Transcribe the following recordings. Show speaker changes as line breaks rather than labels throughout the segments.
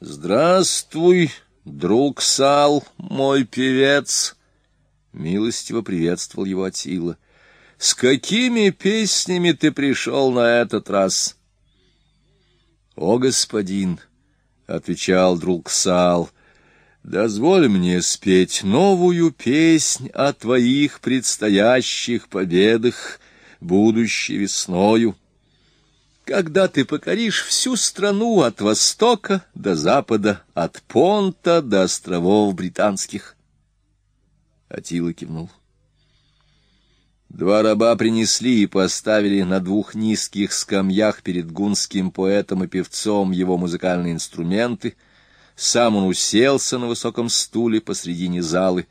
Здравствуй, друг Сал, мой певец! Милостиво приветствовал его Атила. С какими песнями ты пришел на этот раз? О, господин! — отвечал друг Сал, — дозволь мне спеть новую песнь о твоих предстоящих победах, будущей весною когда ты покоришь всю страну от востока до запада, от Понта до островов британских. Атила кивнул. Два раба принесли и поставили на двух низких скамьях перед гунским поэтом и певцом его музыкальные инструменты. Сам он уселся на высоком стуле посредине залы.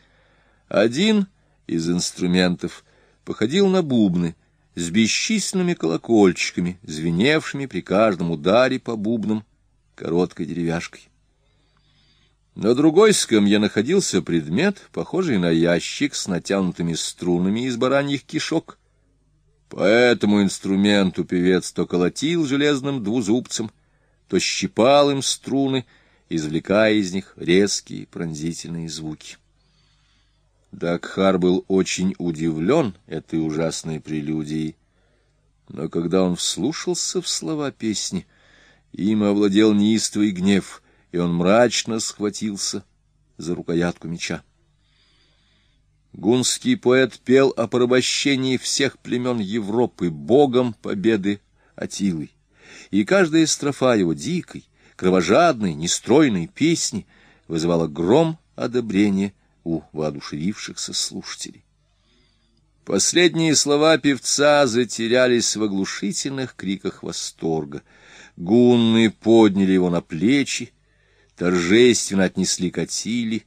Один из инструментов походил на бубны — с бесчисленными колокольчиками, звеневшими при каждом ударе по бубнам короткой деревяшкой. На другой скамье находился предмет, похожий на ящик с натянутыми струнами из бараньих кишок. По этому инструменту певец то колотил железным двузубцем, то щипал им струны, извлекая из них резкие пронзительные звуки. Дакхар был очень удивлен этой ужасной прелюдией, но когда он вслушался в слова песни, им овладел неистовый гнев, и он мрачно схватился за рукоятку меча. Гунский поэт пел о порабощении всех племен Европы богом победы Атилы, и каждая строфа его дикой, кровожадной, нестройной песни вызывала гром одобрения у воодушевившихся слушателей. Последние слова певца затерялись в оглушительных криках восторга. Гунны подняли его на плечи, торжественно отнесли к Атиле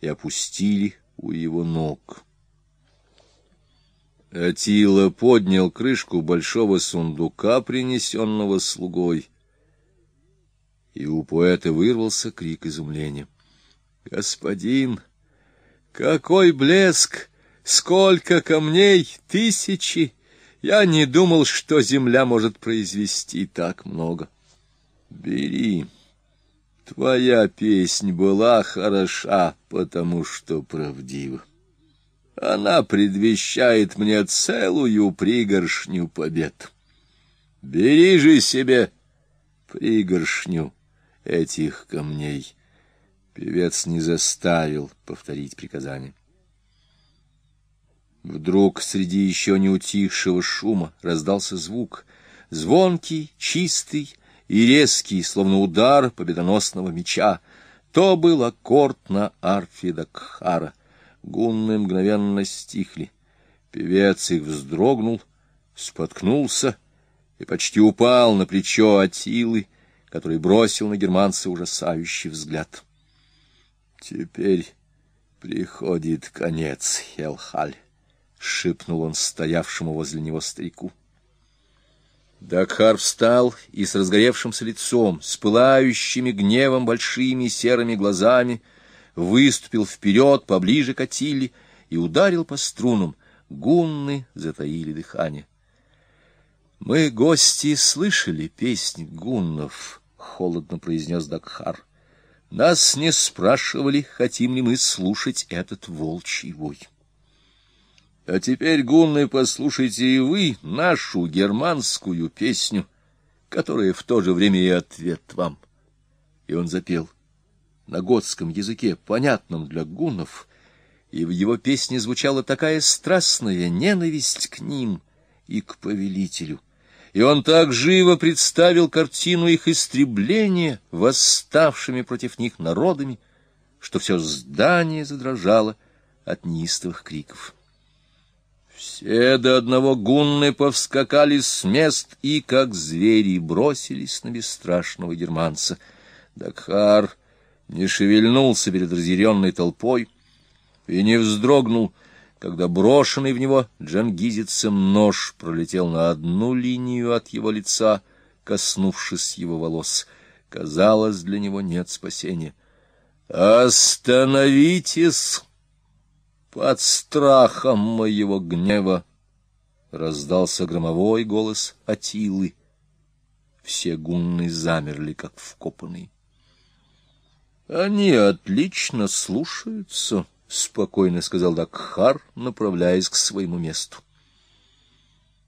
и опустили у его ног. Атила поднял крышку большого сундука, принесенного слугой, и у поэта вырвался крик изумления. — Господин! — какой блеск! Сколько камней! Тысячи! Я не думал, что земля может произвести так много. Бери. Твоя песнь была хороша, потому что правдива. Она предвещает мне целую пригоршню побед. Бери же себе пригоршню этих камней. Певец не заставил повторить приказание. Вдруг среди еще не утихшего шума раздался звук, звонкий, чистый и резкий, словно удар победоносного меча. То был аккорд на арфе Дакхара. Гунны мгновенно стихли. Певец их вздрогнул, споткнулся и почти упал на плечо Атилы, который бросил на германца ужасающий взгляд. Теперь приходит конец, Хелхаль, — шепнул он стоявшему возле него старику. Дакхар встал и с разгоревшимся лицом, с пылающими гневом большими серыми глазами, выступил вперед поближе к Атиле и ударил по струнам. Гунны затаили дыхание. — Мы, гости, слышали песнь гуннов, — холодно произнес Дакхар. Нас не спрашивали, хотим ли мы слушать этот волчий вой. А теперь, гунны, послушайте и вы нашу германскую песню, которая в то же время и ответ вам. И он запел на готском языке, понятном для гуннов, и в его песне звучала такая страстная ненависть к ним и к повелителю — и он так живо представил картину их истребления восставшими против них народами, что все здание задрожало от неистовых криков. Все до одного гунны повскакали с мест и, как звери, бросились на бесстрашного германца. Дакхар не шевельнулся перед разъяренной толпой и не вздрогнул, когда брошенный в него джангизицем нож пролетел на одну линию от его лица, коснувшись его волос. Казалось, для него нет спасения. «Остановитесь!» Под страхом моего гнева раздался громовой голос Атилы. Все гунны замерли, как вкопанные. — Они отлично слушаются, — спокойно сказал Дакхар, направляясь к своему месту.